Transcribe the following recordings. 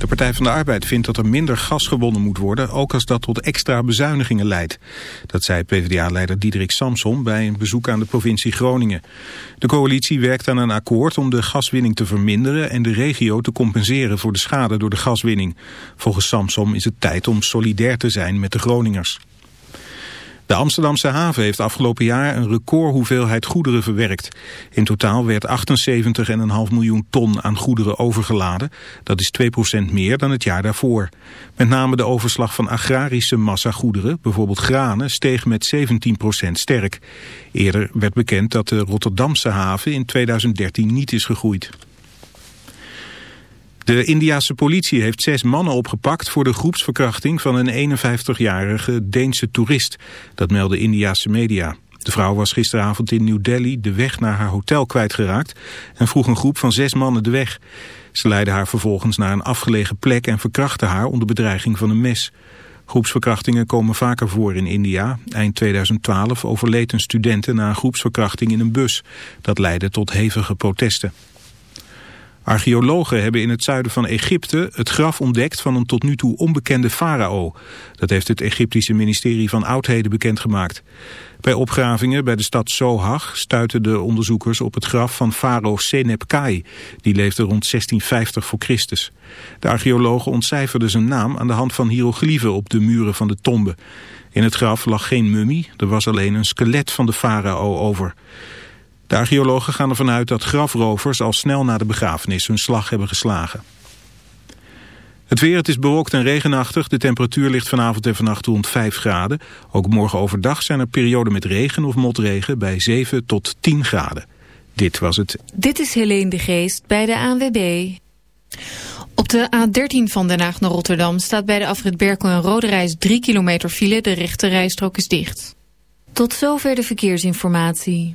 De Partij van de Arbeid vindt dat er minder gas gewonnen moet worden... ook als dat tot extra bezuinigingen leidt. Dat zei PvdA-leider Diederik Samson bij een bezoek aan de provincie Groningen. De coalitie werkt aan een akkoord om de gaswinning te verminderen... en de regio te compenseren voor de schade door de gaswinning. Volgens Samson is het tijd om solidair te zijn met de Groningers. De Amsterdamse haven heeft afgelopen jaar een record hoeveelheid goederen verwerkt. In totaal werd 78,5 miljoen ton aan goederen overgeladen. Dat is 2% meer dan het jaar daarvoor. Met name de overslag van agrarische massagoederen, bijvoorbeeld granen, steeg met 17% sterk. Eerder werd bekend dat de Rotterdamse haven in 2013 niet is gegroeid. De Indiase politie heeft zes mannen opgepakt voor de groepsverkrachting van een 51-jarige Deense toerist. Dat melden Indiase media. De vrouw was gisteravond in New Delhi de weg naar haar hotel kwijtgeraakt en vroeg een groep van zes mannen de weg. Ze leidden haar vervolgens naar een afgelegen plek en verkrachten haar onder bedreiging van een mes. Groepsverkrachtingen komen vaker voor in India. Eind 2012 overleed een studenten na een groepsverkrachting in een bus. Dat leidde tot hevige protesten. Archeologen hebben in het zuiden van Egypte het graf ontdekt van een tot nu toe onbekende farao. Dat heeft het Egyptische ministerie van Oudheden bekendgemaakt. Bij opgravingen bij de stad Sohag stuiten de onderzoekers op het graf van farao Senepkai. Die leefde rond 1650 voor Christus. De archeologen ontcijferden zijn naam aan de hand van hieroglyphen op de muren van de tombe. In het graf lag geen mummie, er was alleen een skelet van de farao over. De archeologen gaan ervan uit dat grafrovers al snel na de begrafenis hun slag hebben geslagen. Het weer, het is bewolkt en regenachtig. De temperatuur ligt vanavond en vannacht rond 5 graden. Ook morgen overdag zijn er perioden met regen of motregen bij 7 tot 10 graden. Dit was het. Dit is Helene de Geest bij de ANWB. Op de A13 van Den Haag naar Rotterdam staat bij de afrit Berkel en Reis 3 kilometer file. De rechte rijstrook is dicht. Tot zover de verkeersinformatie.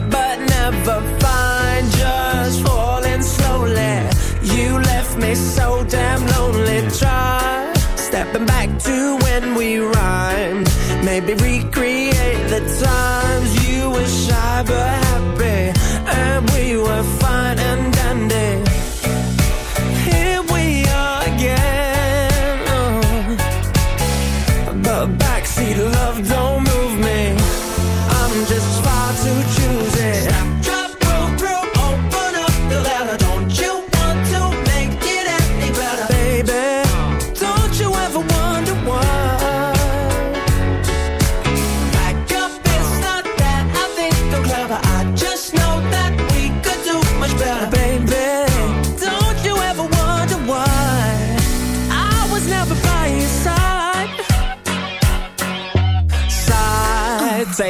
But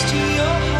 close to your heart.